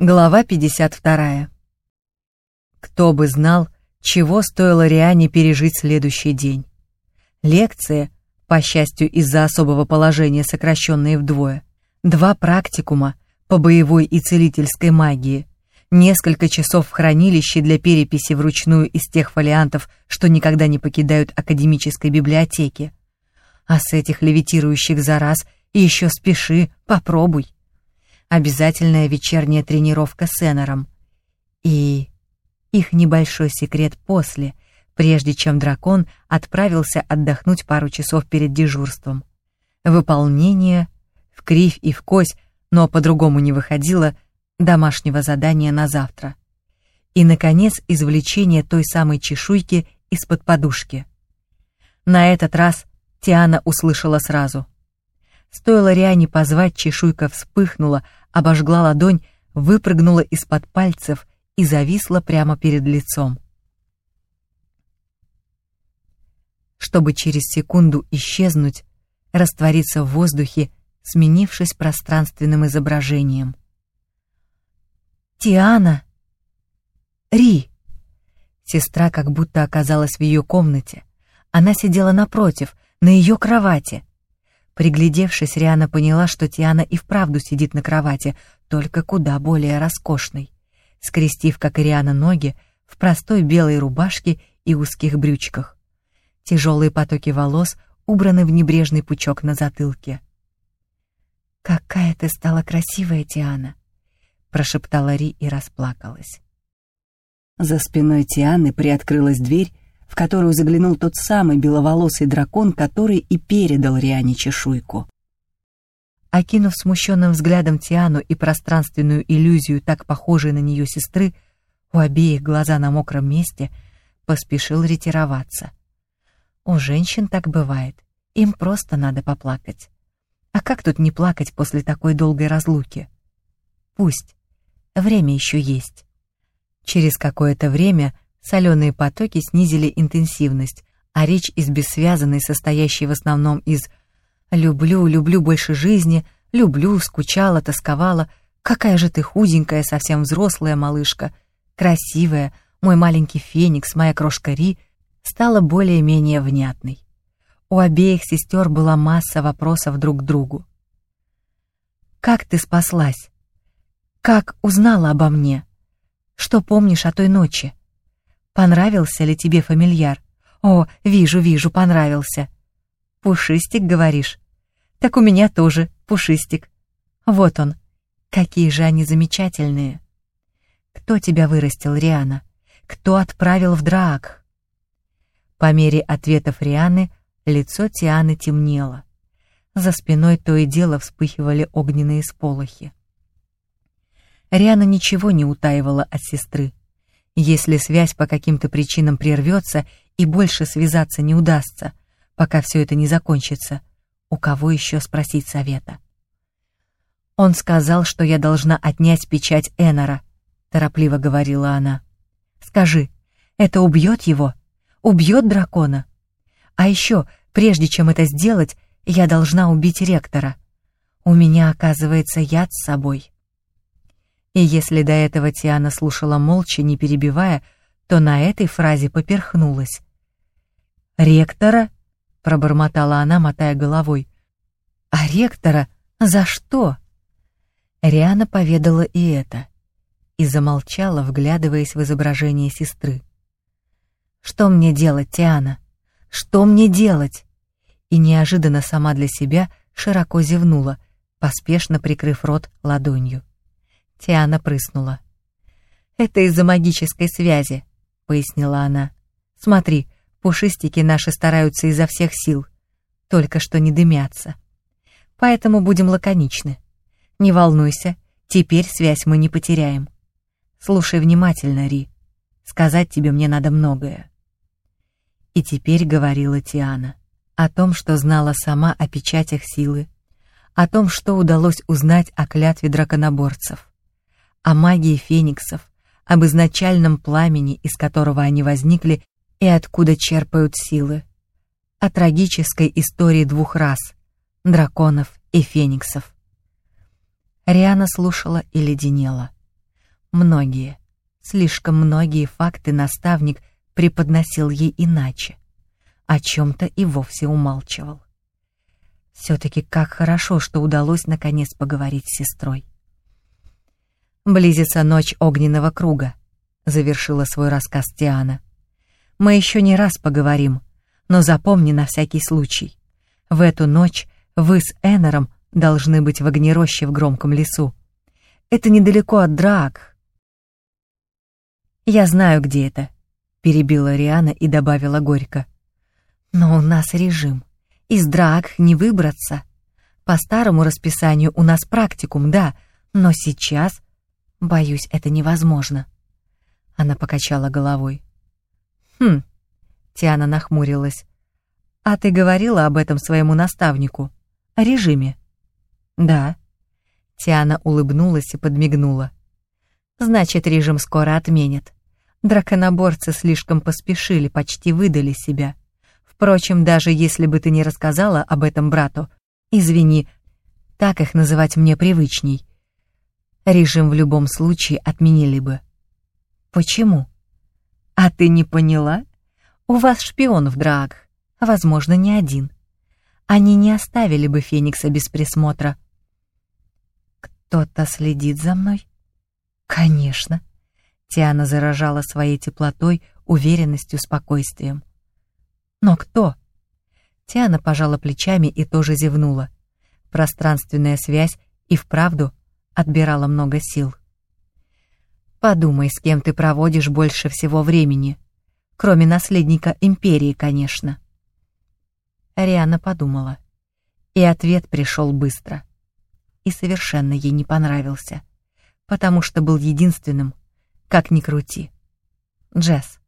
Глава 52. Кто бы знал, чего стоило Риане пережить следующий день. Лекция, по счастью, из-за особого положения сокращенные вдвое, два практикума по боевой и целительской магии, несколько часов в хранилище для переписи вручную из тех фолиантов, что никогда не покидают академической библиотеки. А с этих левитирующих за раз еще спеши, попробуй обязательная вечерняя тренировка с Энером и их небольшой секрет после, прежде чем дракон отправился отдохнуть пару часов перед дежурством. Выполнение в кривь и в кось, но по-другому не выходило, домашнего задания на завтра. И, наконец, извлечение той самой чешуйки из-под подушки. На этот раз Тиана услышала сразу — Стоило Риане позвать, чешуйка вспыхнула, обожгла ладонь, выпрыгнула из-под пальцев и зависла прямо перед лицом. Чтобы через секунду исчезнуть, раствориться в воздухе, сменившись пространственным изображением. «Тиана!» «Ри!» Сестра как будто оказалась в ее комнате. Она сидела напротив, на ее кровати — Приглядевшись, Риана поняла, что Тиана и вправду сидит на кровати, только куда более роскошной. Скрестив, как и Риана, ноги в простой белой рубашке и узких брючках. Тяжелые потоки волос убраны в небрежный пучок на затылке. «Какая ты стала красивая, Тиана!» — прошептала Ри и расплакалась. За спиной Тианы приоткрылась дверь, в которую заглянул тот самый беловолосый дракон, который и передал Риане чешуйку. Окинув смущенным взглядом Тиану и пространственную иллюзию, так похожей на нее сестры, у обеих глаза на мокром месте, поспешил ретироваться. У женщин так бывает, им просто надо поплакать. А как тут не плакать после такой долгой разлуки? Пусть, время еще есть. Через какое-то время Соленые потоки снизили интенсивность, а речь из бессвязанной, состоящей в основном из «люблю, люблю больше жизни», «люблю, скучала, тосковала», «какая же ты худенькая, совсем взрослая малышка», «красивая», «мой маленький феникс», «моя крошка Ри», стала более-менее внятной. У обеих сестер была масса вопросов друг к другу. «Как ты спаслась? Как узнала обо мне? Что помнишь о той ночи?» Понравился ли тебе фамильяр? О, вижу, вижу, понравился. Пушистик, говоришь? Так у меня тоже пушистик. Вот он. Какие же они замечательные. Кто тебя вырастил, Риана? Кто отправил в Драак? По мере ответов Рианы лицо Тианы темнело. За спиной то и дело вспыхивали огненные сполохи. Риана ничего не утаивала от сестры. Если связь по каким-то причинам прервется и больше связаться не удастся, пока все это не закончится, у кого еще спросить совета? Он сказал, что я должна отнять печать Энора, торопливо говорила она. Скажи, это убьет его? Убьет дракона? А еще, прежде чем это сделать, я должна убить ректора. У меня, оказывается, яд с собой. И если до этого Тиана слушала молча, не перебивая, то на этой фразе поперхнулась. «Ректора?» — пробормотала она, мотая головой. «А ректора? За что?» Риана поведала и это, и замолчала, вглядываясь в изображение сестры. «Что мне делать, Тиана? Что мне делать?» И неожиданно сама для себя широко зевнула, поспешно прикрыв рот ладонью. Тиана прыснула. «Это из-за магической связи», — пояснила она. «Смотри, пушистики наши стараются изо всех сил, только что не дымятся. Поэтому будем лаконичны. Не волнуйся, теперь связь мы не потеряем. Слушай внимательно, Ри. Сказать тебе мне надо многое». И теперь говорила Тиана о том, что знала сама о печатях силы, о том, что удалось узнать о клятве драконоборцев о магии фениксов, об изначальном пламени, из которого они возникли и откуда черпают силы, о трагической истории двух рас — драконов и фениксов. Риана слушала и леденела. Многие, слишком многие факты наставник преподносил ей иначе, о чем-то и вовсе умалчивал. Все-таки как хорошо, что удалось наконец поговорить с сестрой. «Близится ночь огненного круга», — завершила свой рассказ Тиана. «Мы еще не раз поговорим, но запомни на всякий случай. В эту ночь вы с Эннером должны быть в огнероще в громком лесу. Это недалеко от Драк. «Я знаю, где это», — перебила Риана и добавила горько. «Но у нас режим. Из Драк не выбраться. По старому расписанию у нас практикум, да, но сейчас, боюсь, это невозможно». Она покачала головой. «Хм», — Тиана нахмурилась. «А ты говорила об этом своему наставнику? О режиме?» «Да». Тиана улыбнулась и подмигнула. «Значит, режим скоро отменят. Драконоборцы слишком поспешили, почти выдали себя. Впрочем, даже если бы ты не рассказала об этом брату, извини, так их называть мне привычней. Режим в любом случае отменили бы. Почему? А ты не поняла? У вас шпион в драгах, возможно, не один. Они не оставили бы Феникса без присмотра. Кто-то следит за мной? Конечно. Тиана заражала своей теплотой, уверенностью, спокойствием. Но кто? Тиана пожала плечами и тоже зевнула. Пространственная связь и вправду отбирала много сил. Подумай, с кем ты проводишь больше всего времени. Кроме наследника империи, конечно. Риана подумала. И ответ пришел быстро. И совершенно ей не понравился. Потому что был единственным, как ни крути. Джесс.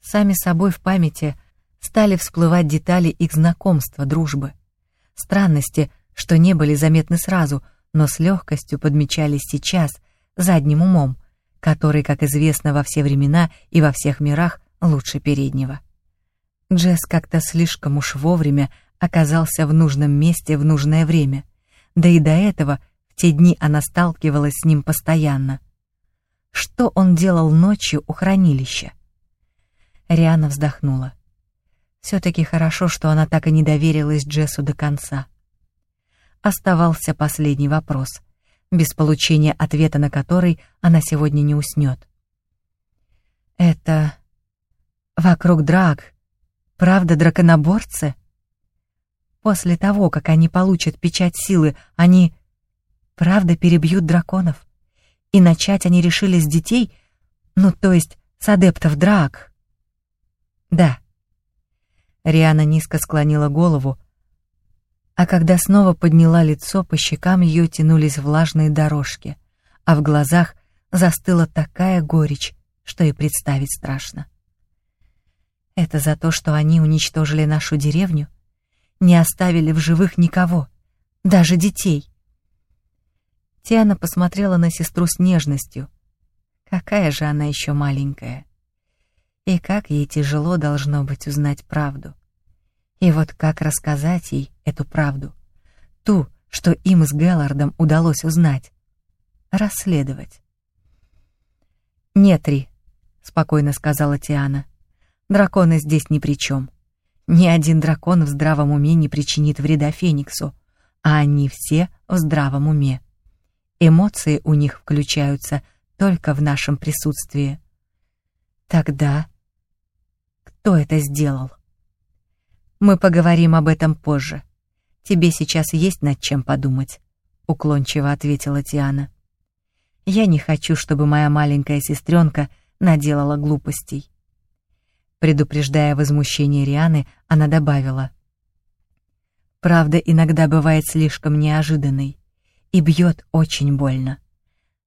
Сами собой в памяти стали всплывать детали их знакомства, дружбы. Странности, что не были заметны сразу, но с легкостью подмечались сейчас, задним умом, который, как известно, во все времена и во всех мирах лучше переднего. Джесс как-то слишком уж вовремя оказался в нужном месте в нужное время, да и до этого в те дни она сталкивалась с ним постоянно. Что он делал ночью у хранилища? Риана вздохнула. Все-таки хорошо, что она так и не доверилась Джессу до конца. Оставался последний вопрос без получения ответа на который она сегодня не уснет. «Это... вокруг драк. Правда, драконоборцы?» После того, как они получат печать силы, они... правда перебьют драконов? И начать они решили с детей, ну, то есть с адептов драк? Да. Риана низко склонила голову, а когда снова подняла лицо, по щекам ее тянулись влажные дорожки, а в глазах застыла такая горечь, что и представить страшно. Это за то, что они уничтожили нашу деревню, не оставили в живых никого, даже детей. Тиана посмотрела на сестру с нежностью. Какая же она еще маленькая. И как ей тяжело должно быть узнать правду. И вот как рассказать ей эту правду? Ту, что им с Геллардом удалось узнать. Расследовать. «Нет, Ри», — спокойно сказала Тиана. «Драконы здесь ни при чем. Ни один дракон в здравом уме не причинит вреда Фениксу, а они все в здравом уме. Эмоции у них включаются только в нашем присутствии. Тогда кто это сделал?» Мы поговорим об этом позже. Тебе сейчас есть над чем подумать, уклончиво ответила Тиана. Я не хочу, чтобы моя маленькая сестренка наделала глупостей. Предупреждая возмущение Рианы, она добавила: Правда иногда бывает слишком неожиданной и бьет очень больно.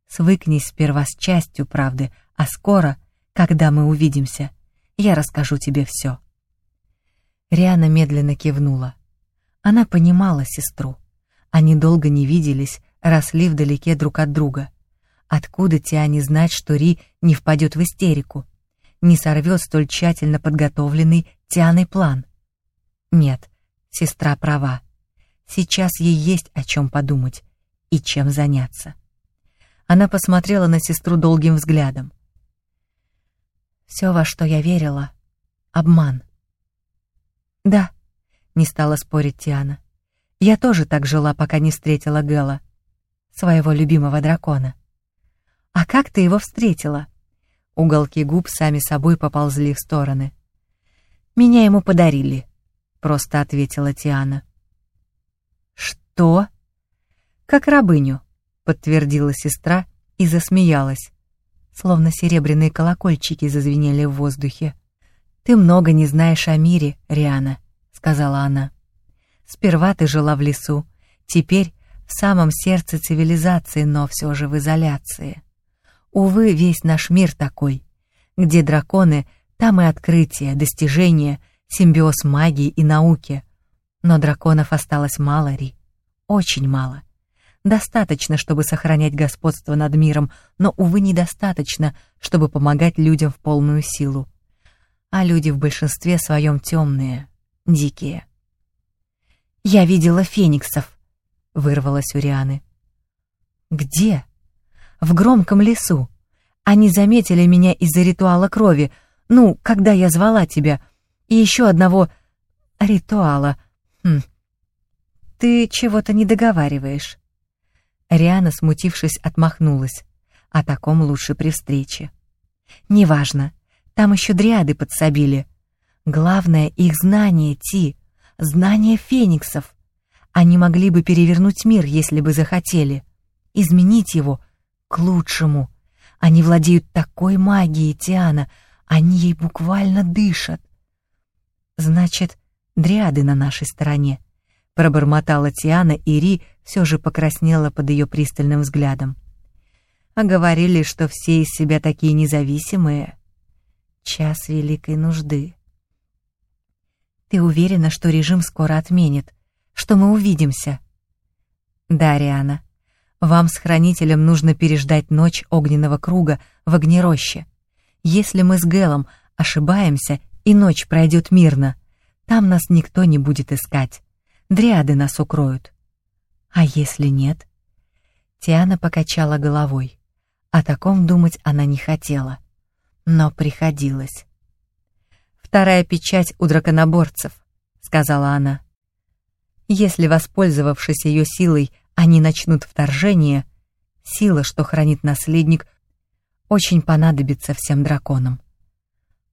Свыкнись сперва с частью правды, а скоро, когда мы увидимся, я расскажу тебе все. Риана медленно кивнула. Она понимала сестру. Они долго не виделись, росли вдалеке друг от друга. Откуда Тиане знать, что Ри не впадет в истерику, не сорвет столь тщательно подготовленный Тианой план? Нет, сестра права. Сейчас ей есть о чем подумать и чем заняться. Она посмотрела на сестру долгим взглядом. Все, во что я верила, — обман. Да, не стала спорить Тиана. Я тоже так жила, пока не встретила Гэла, своего любимого дракона. А как ты его встретила? Уголки губ сами собой поползли в стороны. Меня ему подарили, просто ответила Тиана. Что? Как рабыню, подтвердила сестра и засмеялась, словно серебряные колокольчики зазвенели в воздухе. Ты много не знаешь о мире, Риана, сказала она. Сперва ты жила в лесу, теперь в самом сердце цивилизации, но все же в изоляции. Увы, весь наш мир такой. Где драконы, там и открытия, достижения, симбиоз магии и науки. Но драконов осталось мало, Ри. Очень мало. Достаточно, чтобы сохранять господство над миром, но, увы, недостаточно, чтобы помогать людям в полную силу. А люди в большинстве своем темные, дикие. «Я видела фениксов», — вырвалась у Рианы. «Где?» «В громком лесу. Они заметили меня из-за ритуала крови, ну, когда я звала тебя, и еще одного ритуала. Хм. Ты чего-то не договариваешь». Риана, смутившись, отмахнулась. О таком лучше при встрече. «Неважно. Там еще дриады подсобили. Главное — их знание, Ти знания фениксов. Они могли бы перевернуть мир, если бы захотели. Изменить его к лучшему. Они владеют такой магией, Тиана. Они ей буквально дышат. Значит, дриады на нашей стороне. Пробормотала Тиана, и Ри все же покраснела под ее пристальным взглядом. А говорили, что все из себя такие независимые. Час великой нужды. Ты уверена, что режим скоро отменит, что мы увидимся? Да, Риана. Вам с хранителем нужно переждать ночь огненного круга в огнероще. Если мы с Гэлом ошибаемся и ночь пройдет мирно, там нас никто не будет искать. Дриады нас укроют. А если нет? Тиана покачала головой. О таком думать она не хотела, но приходилось. «Вторая печать у драконоборцев», — сказала она. «Если, воспользовавшись ее силой, они начнут вторжение, сила, что хранит наследник, очень понадобится всем драконам.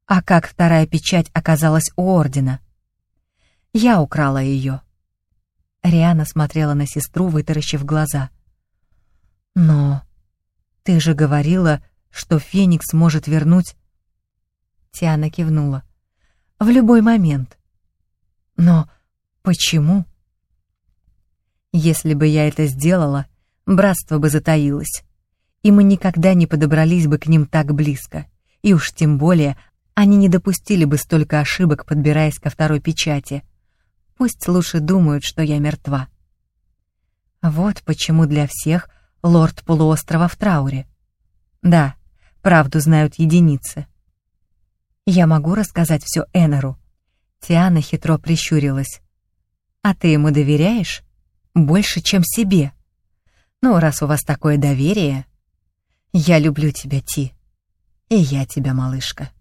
А как вторая печать оказалась у Ордена? Я украла ее». Риана смотрела на сестру, вытаращив глаза. «Но ты же говорила, что Феникс может вернуть...» Тиана кивнула в любой момент. Но почему? Если бы я это сделала, братство бы затаилось, и мы никогда не подобрались бы к ним так близко, и уж тем более они не допустили бы столько ошибок, подбираясь ко второй печати. Пусть лучше думают, что я мертва. Вот почему для всех лорд полуострова в трауре. Да, правду знают единицы. Я могу рассказать все Энеру. Тиана хитро прищурилась. А ты ему доверяешь? Больше, чем себе. Ну, раз у вас такое доверие... Я люблю тебя, Ти. И я тебя, малышка.